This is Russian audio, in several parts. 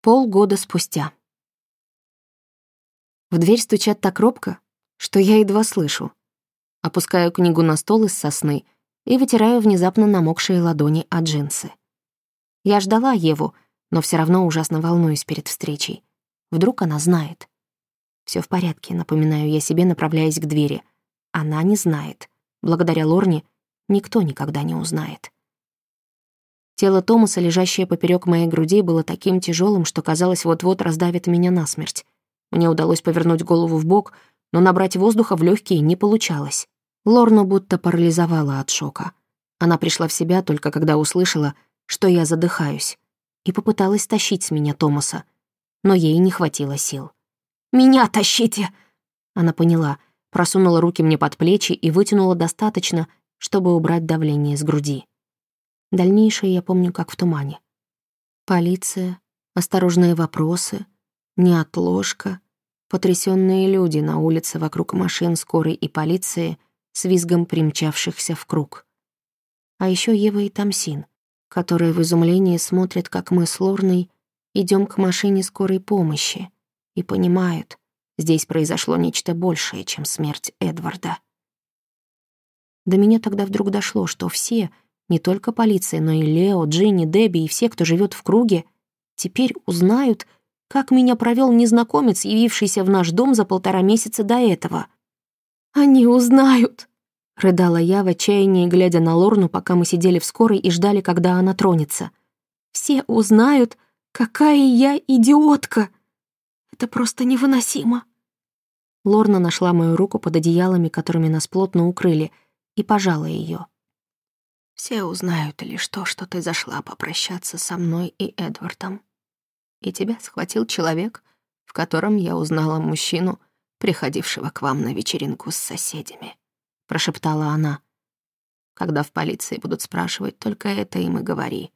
Полгода спустя. В дверь стучат так робко, что я едва слышу. Опускаю книгу на стол из сосны и вытираю внезапно намокшие ладони от джинсы. Я ждала Еву, но все равно ужасно волнуюсь перед встречей. Вдруг она знает. Все в порядке, напоминаю я себе, направляясь к двери. Она не знает. Благодаря Лорне никто никогда не узнает. Тело Томаса, лежащее поперек моей груди, было таким тяжелым, что казалось, вот-вот раздавит меня насмерть. Мне удалось повернуть голову в бок, но набрать воздуха в легкие не получалось. Лорну будто парализовала от шока. Она пришла в себя только когда услышала, что я задыхаюсь, и попыталась тащить с меня Томаса, но ей не хватило сил. «Меня тащите!» Она поняла, просунула руки мне под плечи и вытянула достаточно, чтобы убрать давление с груди. Дальнейшее я помню как в тумане. Полиция, осторожные вопросы, неотложка, потрясенные люди на улице вокруг машин скорой и полиции с визгом примчавшихся в круг. А еще Ева и Тамсин, которые в изумлении смотрят, как мы с Лорной идем к машине скорой помощи и понимают, здесь произошло нечто большее, чем смерть Эдварда. До меня тогда вдруг дошло, что все — не только полиция, но и Лео, Джинни, Дебби и все, кто живет в круге, теперь узнают, как меня провел незнакомец, явившийся в наш дом за полтора месяца до этого. «Они узнают!» — рыдала я в отчаянии, глядя на Лорну, пока мы сидели в скорой и ждали, когда она тронется. «Все узнают, какая я идиотка! Это просто невыносимо!» Лорна нашла мою руку под одеялами, которыми нас плотно укрыли, и пожала ее. Все узнают лишь то, что ты зашла попрощаться со мной и Эдвардом. И тебя схватил человек, в котором я узнала мужчину, приходившего к вам на вечеринку с соседями», — прошептала она. «Когда в полиции будут спрашивать, только это им и говори.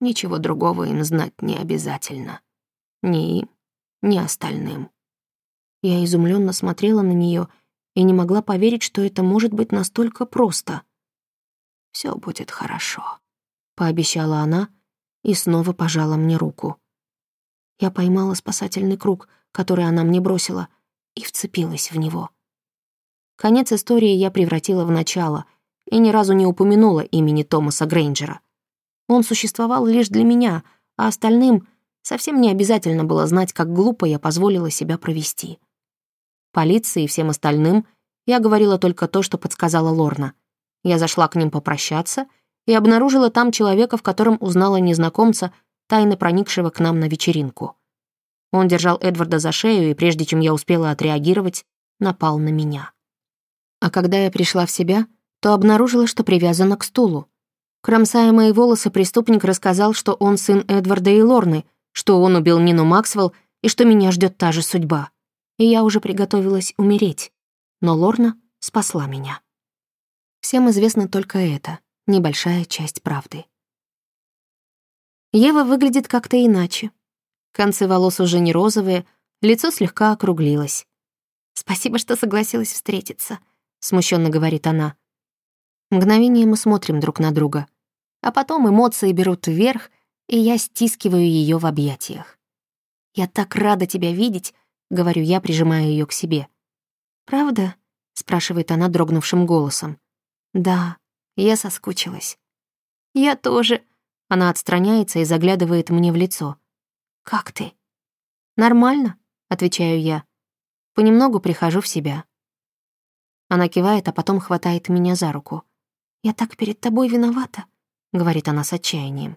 Ничего другого им знать не обязательно. Ни им, ни остальным». Я изумленно смотрела на нее и не могла поверить, что это может быть настолько просто — все будет хорошо», — пообещала она и снова пожала мне руку. Я поймала спасательный круг, который она мне бросила, и вцепилась в него. Конец истории я превратила в начало и ни разу не упомянула имени Томаса Грейнджера. Он существовал лишь для меня, а остальным совсем не обязательно было знать, как глупо я позволила себя провести. Полиции и всем остальным я говорила только то, что подсказала Лорна — я зашла к ним попрощаться и обнаружила там человека, в котором узнала незнакомца, тайно проникшего к нам на вечеринку. Он держал Эдварда за шею, и прежде чем я успела отреагировать, напал на меня. А когда я пришла в себя, то обнаружила, что привязана к стулу. Кромсая мои волосы, преступник рассказал, что он сын Эдварда и Лорны, что он убил Нину Максвелл и что меня ждет та же судьба. И я уже приготовилась умереть. Но Лорна спасла меня. Всем известно только это, небольшая часть правды. Ева выглядит как-то иначе. Концы волос уже не розовые, лицо слегка округлилось. «Спасибо, что согласилась встретиться», — смущенно говорит она. Мгновение мы смотрим друг на друга, а потом эмоции берут вверх, и я стискиваю ее в объятиях. «Я так рада тебя видеть», — говорю я, прижимая ее к себе. «Правда?» — спрашивает она дрогнувшим голосом. Да, я соскучилась. Я тоже. Она отстраняется и заглядывает мне в лицо. Как ты? Нормально, отвечаю я. Понемногу прихожу в себя. Она кивает, а потом хватает меня за руку. «Я так перед тобой виновата», — говорит она с отчаянием.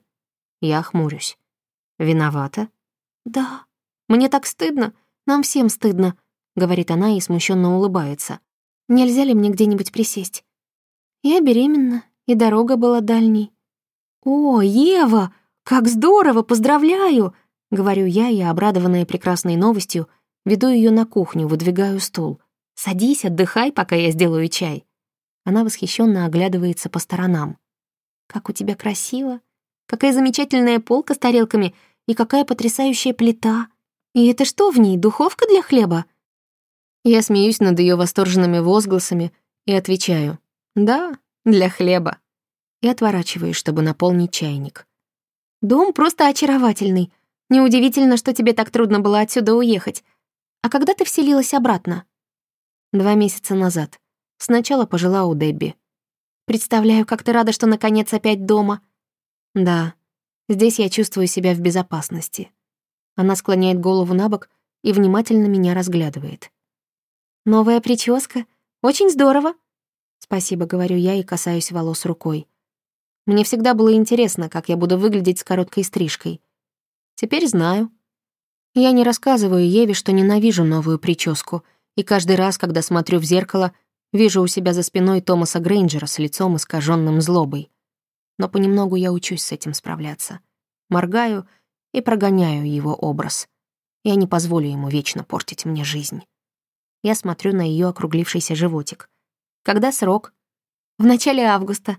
Я хмурюсь. «Виновата?» «Да. Мне так стыдно. Нам всем стыдно», — говорит она и смущенно улыбается. «Нельзя ли мне где-нибудь присесть? Я беременна, и дорога была дальней. «О, Ева, как здорово, поздравляю!» — говорю я, и, обрадованная прекрасной новостью, веду ее на кухню, выдвигаю стул. «Садись, отдыхай, пока я сделаю чай». Она восхищенно оглядывается по сторонам. «Как у тебя красиво! Какая замечательная полка с тарелками и какая потрясающая плита! И это что в ней, духовка для хлеба?» Я смеюсь над ее восторженными возгласами и отвечаю. «Да, для хлеба». И отворачиваюсь, чтобы наполнить чайник. «Дом просто очаровательный», — Неудивительно, что тебе так трудно было отсюда уехать. А когда ты вселилась обратно? Два месяца назад. Сначала пожила у Дебби. Представляю, как ты рада, что наконец опять дома. Да, здесь я чувствую себя в безопасности. Она склоняет голову на бок и внимательно меня разглядывает. Новая прическа? Очень здорово. Спасибо, говорю я и касаюсь волос рукой. Мне всегда было интересно, как я буду выглядеть с короткой стрижкой. Теперь знаю. Я не рассказываю Еве, что ненавижу новую прическу, и каждый раз, когда смотрю в зеркало, вижу у себя за спиной Томаса Грейнджера с лицом искаженным злобой. Но понемногу я учусь с этим справляться. Моргаю и прогоняю его образ. Я не позволю ему вечно портить мне жизнь. Я смотрю на ее округлившийся животик. Когда срок? В начале августа.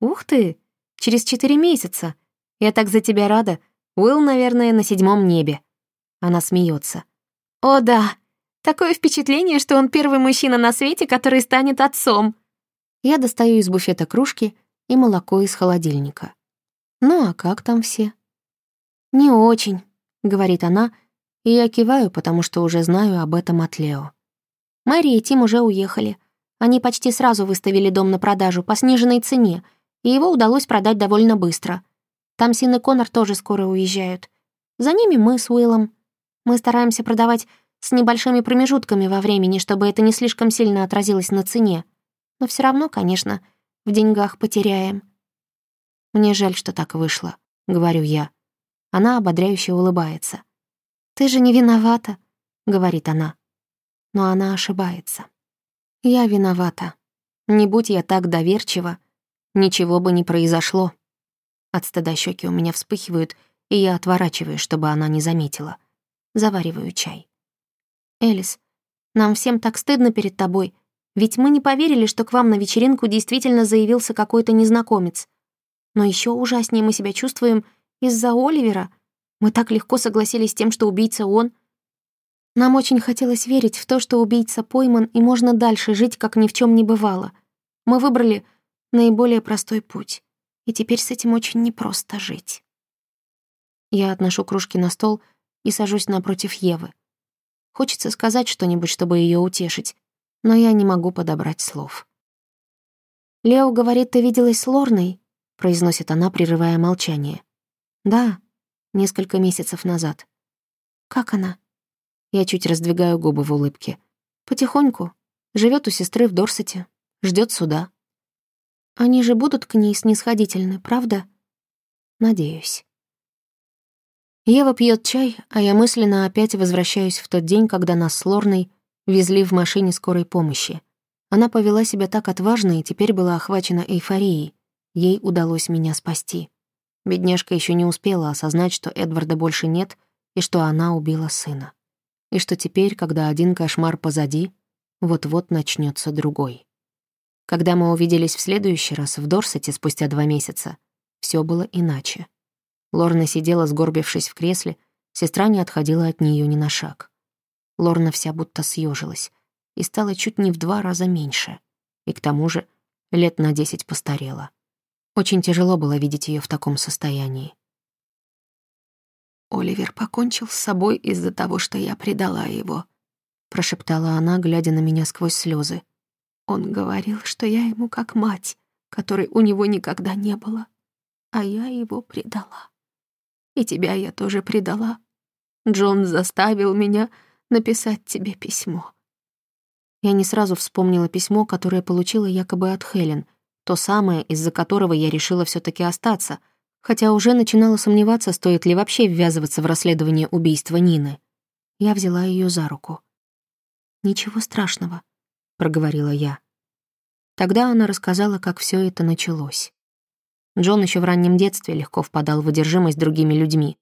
Ух ты! Через четыре месяца. Я так за тебя рада. Уилл, наверное, на седьмом небе. Она смеется. О, да. Такое впечатление, что он первый мужчина на свете, который станет отцом. Я достаю из буфета кружки и молоко из холодильника. Ну а как там все? Не очень, говорит она, и я киваю, потому что уже знаю об этом от Лео. Мэри и Тим уже уехали. Они почти сразу выставили дом на продажу по сниженной цене — и его удалось продать довольно быстро. Там Син и Конор тоже скоро уезжают. За ними мы с Уиллом. Мы стараемся продавать с небольшими промежутками во времени, чтобы это не слишком сильно отразилось на цене. Но все равно, конечно, в деньгах потеряем. Мне жаль, что так вышло, говорю я. Она ободряюще улыбается. «Ты же не виновата», — говорит она. Но она ошибается. Я виновата. Не будь я так доверчива, ничего бы не произошло. От стыда щеки у меня вспыхивают, и я отворачиваюсь, чтобы она не заметила. Завариваю чай. «Элис, нам всем так стыдно перед тобой, ведь мы не поверили, что к вам на вечеринку действительно заявился какой-то незнакомец. Но еще ужаснее мы себя чувствуем из-за Оливера. Мы так легко согласились с тем, что убийца он. Нам очень хотелось верить в то, что убийца пойман, и можно дальше жить, как ни в чем не бывало. Мы выбрали наиболее простой путь, и теперь с этим очень непросто жить. Я отношу кружки на стол и сажусь напротив Евы. Хочется сказать что-нибудь, чтобы ее утешить, но я не могу подобрать слов. «Лео говорит, ты виделась с Лорной?» — произносит она, прерывая молчание. «Да, несколько месяцев назад». «Как она?» Я чуть раздвигаю губы в улыбке. «Потихоньку. Живет у сестры в Дорсете. ждет суда. Они же будут к ней снисходительны, правда? Надеюсь. Ева пьет чай, а я мысленно опять возвращаюсь в тот день, когда нас с Лорной везли в машине скорой помощи. Она повела себя так отважно и теперь была охвачена эйфорией. Ей удалось меня спасти. Бедняжка еще не успела осознать, что Эдварда больше нет и что она убила сына. И что теперь, когда один кошмар позади, вот-вот начнется другой. Когда мы увиделись в следующий раз в Дорсете спустя два месяца, все было иначе. Лорна сидела, сгорбившись в кресле, сестра не отходила от нее ни на шаг. Лорна вся будто съежилась и стала чуть не в два раза меньше, и к тому же лет на десять постарела. Очень тяжело было видеть ее в таком состоянии. «Оливер покончил с собой из-за того, что я предала его», прошептала она, глядя на меня сквозь слезы. Он говорил, что я ему как мать, которой у него никогда не было, а я его предала. И тебя я тоже предала. Джон заставил меня написать тебе письмо. Я не сразу вспомнила письмо, которое получила якобы от Хелен, то самое, из-за которого я решила все таки остаться, хотя уже начинала сомневаться, стоит ли вообще ввязываться в расследование убийства Нины. Я взяла ее за руку. «Ничего страшного», проговорила я. Тогда она рассказала, как все это началось. Джон еще в раннем детстве легко впадал в одержимость другими людьми.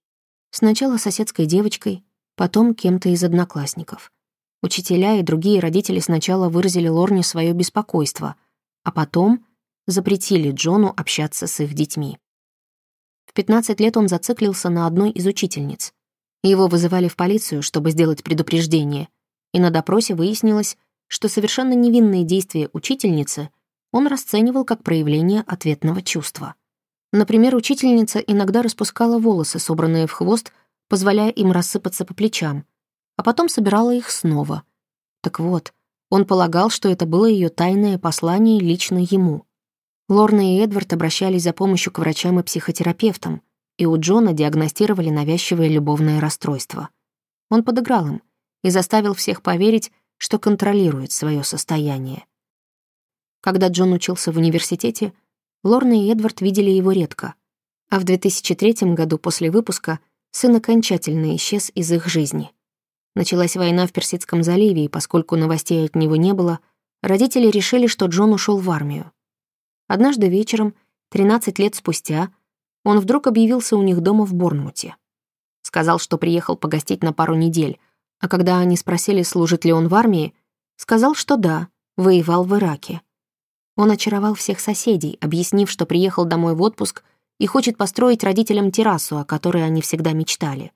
Сначала соседской девочкой, потом кем-то из одноклассников. Учителя и другие родители сначала выразили Лорне свое беспокойство, а потом запретили Джону общаться с их детьми. В 15 лет он зациклился на одной из учительниц. Его вызывали в полицию, чтобы сделать предупреждение, и на допросе выяснилось, что совершенно невинные действия учительницы он расценивал как проявление ответного чувства. Например, учительница иногда распускала волосы, собранные в хвост, позволяя им рассыпаться по плечам, а потом собирала их снова. Так вот, он полагал, что это было ее тайное послание лично ему. Лорна и Эдвард обращались за помощью к врачам и психотерапевтам, и у Джона диагностировали навязчивое любовное расстройство. Он подыграл им и заставил всех поверить, что контролирует свое состояние. Когда Джон учился в университете, Лорна и Эдвард видели его редко, а в 2003 году после выпуска сын окончательно исчез из их жизни. Началась война в Персидском заливе, и поскольку новостей от него не было, родители решили, что Джон ушел в армию. Однажды вечером, 13 лет спустя, он вдруг объявился у них дома в Борнмуте. Сказал, что приехал погостить на пару недель, а когда они спросили, служит ли он в армии, сказал, что да, воевал в Ираке. Он очаровал всех соседей, объяснив, что приехал домой в отпуск и хочет построить родителям террасу, о которой они всегда мечтали.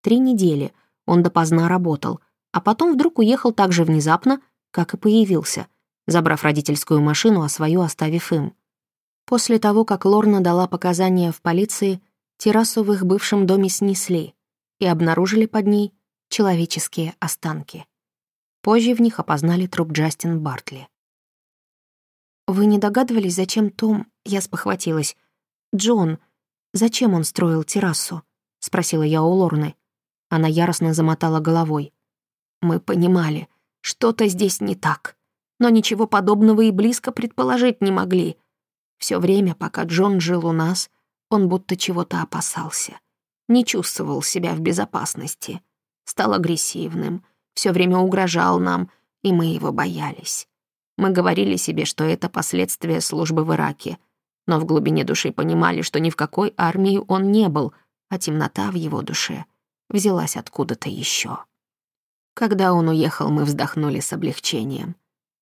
Три недели — он допоздна работал, а потом вдруг уехал так же внезапно, как и появился, забрав родительскую машину, а свою оставив им. После того, как Лорна дала показания в полиции, террасу в их бывшем доме снесли и обнаружили под ней человеческие останки. Позже в них опознали труп Джастин Бартли. «Вы не догадывались, зачем Том...» Я спохватилась. «Джон, зачем он строил террасу?» — спросила я у Лорны. Она яростно замотала головой. «Мы понимали, что-то здесь не так, но ничего подобного и близко предположить не могли. Все время, пока Джон жил у нас, он будто чего-то опасался. Не чувствовал себя в безопасности. Стал агрессивным, все время угрожал нам, и мы его боялись. Мы говорили себе, что это последствия службы в Ираке, но в глубине души понимали, что ни в какой армии он не был, а темнота в его душе — взялась откуда-то еще. Когда он уехал, мы вздохнули с облегчением,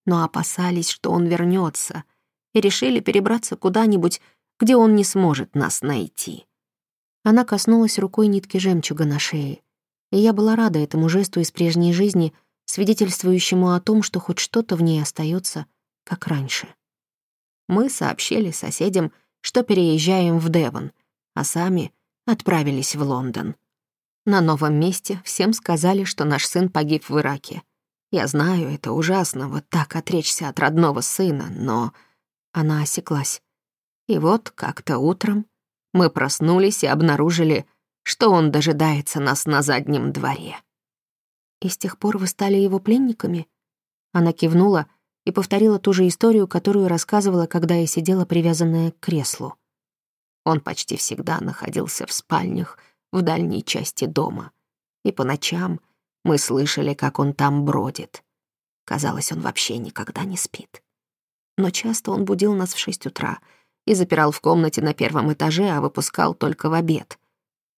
но опасались, что он вернется, и решили перебраться куда-нибудь, где он не сможет нас найти. Она коснулась рукой нитки жемчуга на шее, и я была рада этому жесту из прежней жизни, свидетельствующему о том, что хоть что-то в ней остается, как раньше. Мы сообщили соседям, что переезжаем в Девон, а сами отправились в Лондон. На новом месте всем сказали, что наш сын погиб в Ираке. Я знаю, это ужасно, вот так отречься от родного сына, но... Она осеклась. И вот как-то утром мы проснулись и обнаружили, что он дожидается нас на заднем дворе. «И с тех пор вы стали его пленниками?» Она кивнула и повторила ту же историю, которую рассказывала, когда я сидела привязанная к креслу. Он почти всегда находился в спальнях, в дальней части дома, и по ночам мы слышали, как он там бродит. Казалось, он вообще никогда не спит. Но часто он будил нас в шесть утра и запирал в комнате на первом этаже, а выпускал только в обед.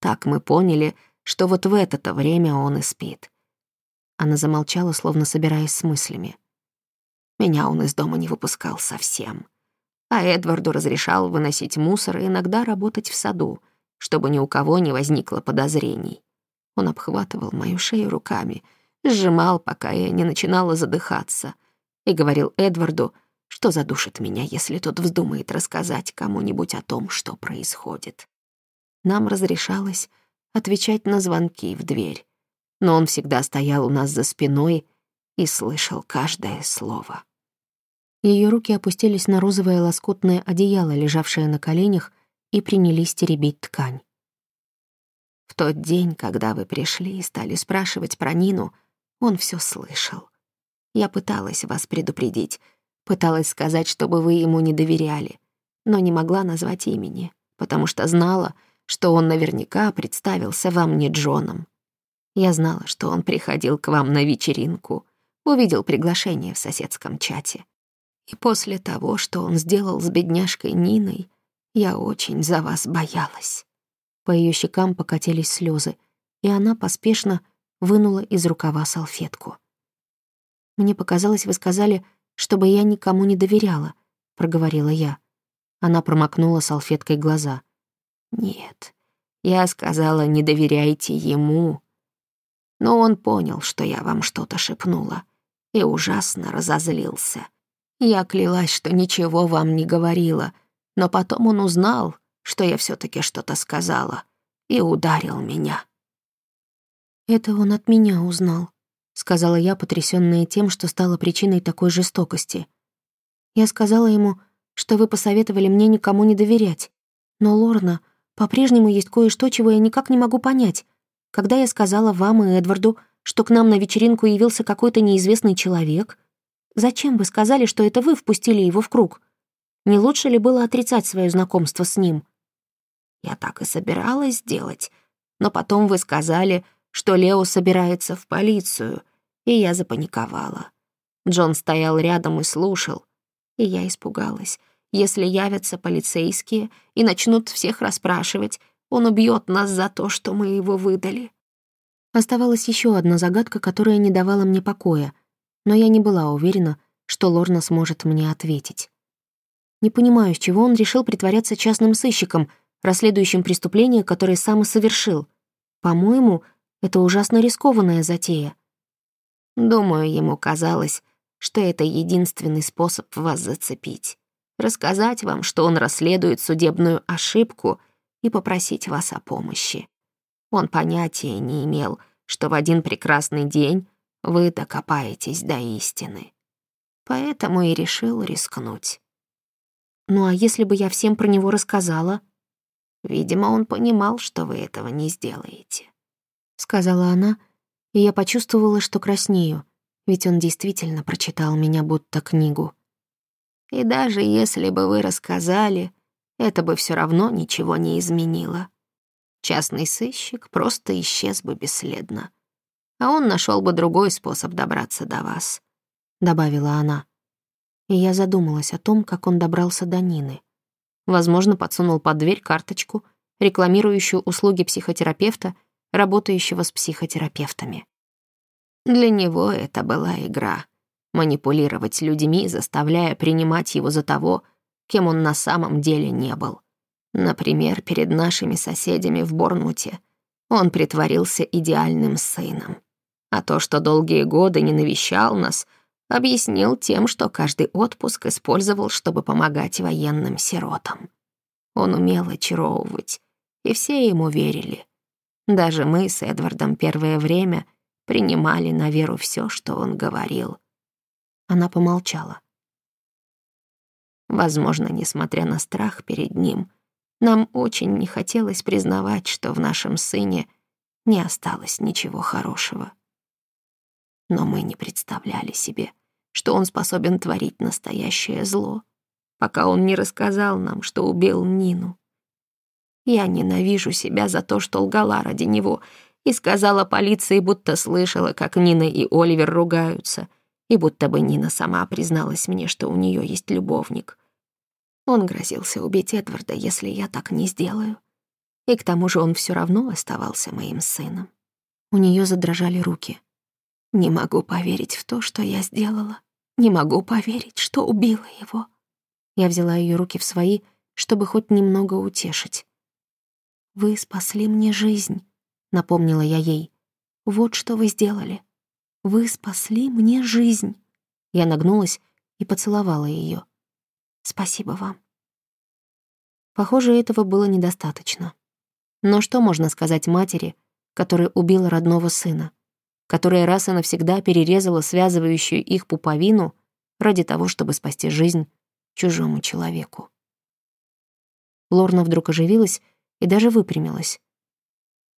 Так мы поняли, что вот в это-то время он и спит. Она замолчала, словно собираясь с мыслями. Меня он из дома не выпускал совсем. А Эдварду разрешал выносить мусор и иногда работать в саду — чтобы ни у кого не возникло подозрений. Он обхватывал мою шею руками, сжимал, пока я не начинала задыхаться, и говорил Эдварду, что задушит меня, если тот вздумает рассказать кому-нибудь о том, что происходит. Нам разрешалось отвечать на звонки в дверь, но он всегда стоял у нас за спиной и слышал каждое слово. Ее руки опустились на розовое лоскутное одеяло, лежавшее на коленях, и принялись теребить ткань. В тот день, когда вы пришли и стали спрашивать про Нину, он все слышал. Я пыталась вас предупредить, пыталась сказать, чтобы вы ему не доверяли, но не могла назвать имени, потому что знала, что он наверняка представился вам не Джоном. Я знала, что он приходил к вам на вечеринку, увидел приглашение в соседском чате. И после того, что он сделал с бедняжкой Ниной, я очень за вас боялась». По ее щекам покатились слезы, и она поспешно вынула из рукава салфетку. «Мне показалось, вы сказали, чтобы я никому не доверяла», — проговорила я. Она промокнула салфеткой глаза. «Нет, я сказала, не доверяйте ему». Но он понял, что я вам что-то шепнула, и ужасно разозлился. Я клялась, что ничего вам не говорила — но потом он узнал, что я все таки что-то сказала, и ударил меня. «Это он от меня узнал», — сказала я, потрясённая тем, что стала причиной такой жестокости. Я сказала ему, что вы посоветовали мне никому не доверять. Но, Лорна, по-прежнему есть кое-что, чего я никак не могу понять. Когда я сказала вам и Эдварду, что к нам на вечеринку явился какой-то неизвестный человек, зачем вы сказали, что это вы впустили его в круг? Не лучше ли было отрицать свое знакомство с ним? Я так и собиралась сделать, но потом вы сказали, что Лео собирается в полицию, и я запаниковала. Джон стоял рядом и слушал, и я испугалась. Если явятся полицейские и начнут всех расспрашивать, он убьет нас за то, что мы его выдали. Оставалась еще одна загадка, которая не давала мне покоя, но я не была уверена, что Лорна сможет мне ответить. Не понимаю, с чего он решил притворяться частным сыщиком, расследующим преступление, которое сам и совершил. По-моему, это ужасно рискованная затея. Думаю, ему казалось, что это единственный способ вас зацепить. Рассказать вам, что он расследует судебную ошибку и попросить вас о помощи. Он понятия не имел, что в один прекрасный день вы докопаетесь до истины. Поэтому и решил рискнуть. Ну а если бы я всем про него рассказала? Видимо, он понимал, что вы этого не сделаете сказала она, и я почувствовала, что краснею, ведь он действительно прочитал меня будто книгу. И даже если бы вы рассказали, это бы все равно ничего не изменило. Частный сыщик просто исчез бы бесследно. А он нашел бы другой способ добраться до вас, — добавила она. И я задумалась о том, как он добрался до Нины. Возможно, подсунул под дверь карточку, рекламирующую услуги психотерапевта — работающего с психотерапевтами. Для него это была игра — манипулировать людьми, заставляя принимать его за того, кем он на самом деле не был. Например, перед нашими соседями в Борнмуте он притворился идеальным сыном. А то, что долгие годы не навещал нас, объяснил тем, что каждый отпуск использовал, чтобы помогать военным сиротам. Он умел очаровывать, и все ему верили. Даже мы с Эдвардом первое время принимали на веру все, что он говорил. Она помолчала. Возможно, несмотря на страх перед ним, нам очень не хотелось признавать, что в нашем сыне не осталось ничего хорошего. Но мы не представляли себе, что он способен творить настоящее зло, пока он не рассказал нам, что убил Нину. Я ненавижу себя за то, что лгала ради него, и сказала полиции, будто слышала, как Нина и Оливер ругаются, и будто бы Нина сама призналась мне, что у нее есть любовник. Он грозился убить Эдварда, если я так не сделаю. И к тому же он все равно оставался моим сыном. У нее задрожали руки. Не могу поверить в то, что я сделала. Не могу поверить, что убила его. Я взяла ее руки в свои, чтобы хоть немного утешить. «Вы спасли мне жизнь», — напомнила я ей. «Вот что вы сделали. Вы спасли мне жизнь». Я нагнулась и поцеловала ее. «Спасибо вам». Похоже, этого было недостаточно. Но что можно сказать матери, которая убила родного сына, которая раз и навсегда перерезала связывающую их пуповину ради того, чтобы спасти жизнь чужому человеку? Лорна вдруг оживилась и даже выпрямилась.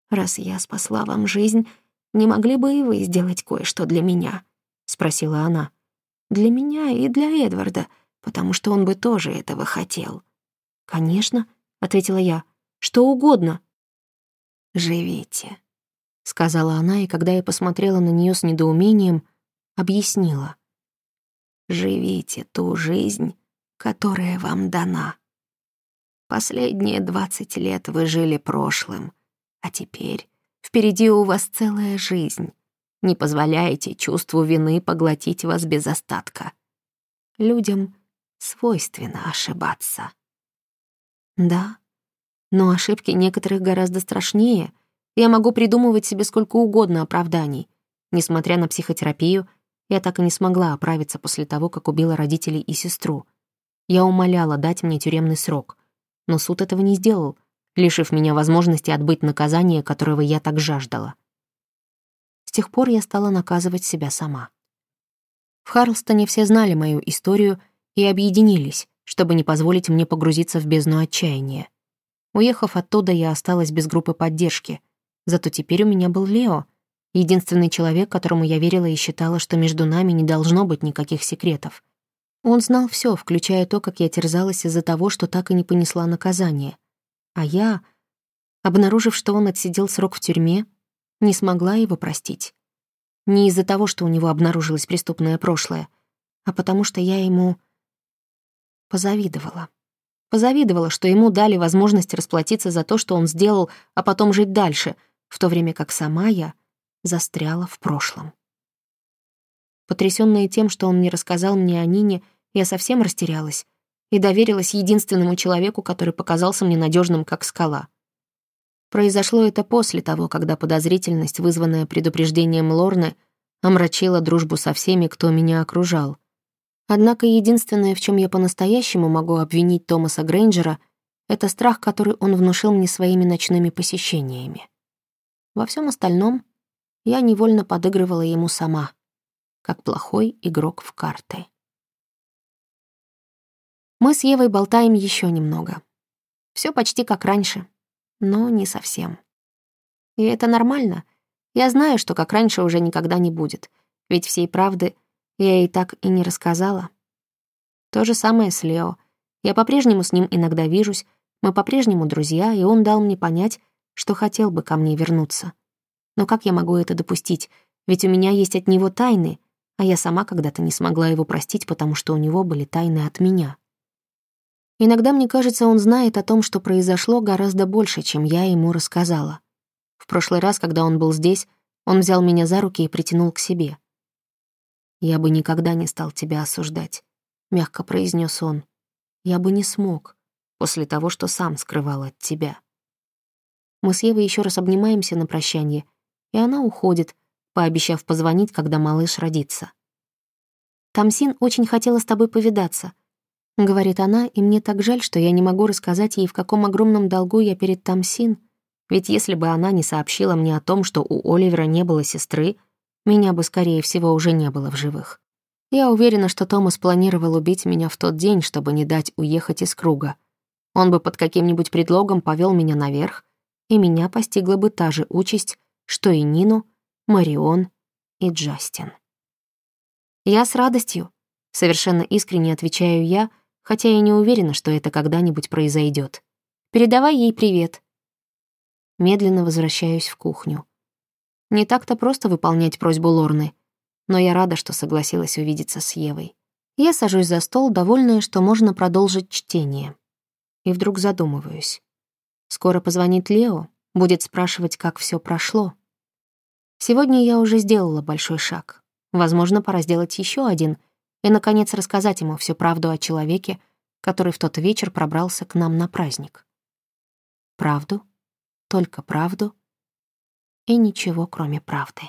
«Раз я спасла вам жизнь, не могли бы и вы сделать кое-что для меня?» — спросила она. «Для меня и для Эдварда, потому что он бы тоже этого хотел». «Конечно», — ответила я, — «что угодно». «Живите», — сказала она, и когда я посмотрела на нее с недоумением, объяснила. «Живите ту жизнь, которая вам дана». Последние двадцать лет вы жили прошлым, а теперь впереди у вас целая жизнь. Не позволяйте чувству вины поглотить вас без остатка. Людям свойственно ошибаться. Да, но ошибки некоторых гораздо страшнее. Я могу придумывать себе сколько угодно оправданий. Несмотря на психотерапию, я так и не смогла оправиться после того, как убила родителей и сестру. Я умоляла дать мне тюремный срок но суд этого не сделал, лишив меня возможности отбыть наказание, которого я так жаждала. С тех пор я стала наказывать себя сама. В Харлстоне все знали мою историю и объединились, чтобы не позволить мне погрузиться в бездну отчаяния. Уехав оттуда, я осталась без группы поддержки. Зато теперь у меня был Лео, единственный человек, которому я верила и считала, что между нами не должно быть никаких секретов. Он знал все, включая то, как я терзалась из-за того, что так и не понесла наказание. А я, обнаружив, что он отсидел срок в тюрьме, не смогла его простить. Не из-за того, что у него обнаружилось преступное прошлое, а потому что я ему позавидовала. Позавидовала, что ему дали возможность расплатиться за то, что он сделал, а потом жить дальше, в то время как сама я застряла в прошлом. Потрясённая тем, что он не рассказал мне о Нине, я совсем растерялась и доверилась единственному человеку, который показался мне надежным, как скала. Произошло это после того, когда подозрительность, вызванная предупреждением Лорны, омрачила дружбу со всеми, кто меня окружал. Однако единственное, в чем я по-настоящему могу обвинить Томаса Грейнджера, это страх, который он внушил мне своими ночными посещениями. Во всем остальном я невольно подыгрывала ему сама, как плохой игрок в карты. Мы с Евой болтаем еще немного. Все почти как раньше, но не совсем. И это нормально. Я знаю, что как раньше уже никогда не будет, ведь всей правды я ей так и не рассказала. То же самое с Лео. Я по-прежнему с ним иногда вижусь, мы по-прежнему друзья, и он дал мне понять, что хотел бы ко мне вернуться. Но как я могу это допустить? Ведь у меня есть от него тайны, а я сама когда-то не смогла его простить, потому что у него были тайны от меня. Иногда мне кажется, он знает о том, что произошло гораздо больше, чем я ему рассказала. В прошлый раз, когда он был здесь, он взял меня за руки и притянул к себе. «Я бы никогда не стал тебя осуждать», — мягко произнес он. «Я бы не смог, после того, что сам скрывал от тебя». Мы с Евой еще раз обнимаемся на прощание, и она уходит, пообещав позвонить, когда малыш родится. «Тамсин очень хотела с тобой повидаться», — говорит она, и мне так жаль, что я не могу рассказать ей, в каком огромном долгу я перед Тамсин, ведь если бы она не сообщила мне о том, что у Оливера не было сестры, меня бы, скорее всего, уже не было в живых. Я уверена, что Томас планировал убить меня в тот день, чтобы не дать уехать из круга. Он бы под каким-нибудь предлогом повел меня наверх, и меня постигла бы та же участь, что и Нину, Марион и Джастин. Я с радостью, совершенно искренне отвечаю я, хотя я не уверена, что это когда-нибудь произойдет. Передавай ей привет. Медленно возвращаюсь в кухню. Не так-то просто выполнять просьбу Лорны, но я рада, что согласилась увидеться с Евой. Я сажусь за стол, довольная, что можно продолжить чтение. И вдруг задумываюсь. Скоро позвонит Лео, будет спрашивать, как все прошло. Сегодня я уже сделала большой шаг. Возможно, пора сделать еще один и, наконец, рассказать ему всю правду о человеке, который в тот вечер пробрался к нам на праздник. Правду, только правду — и ничего, кроме правды.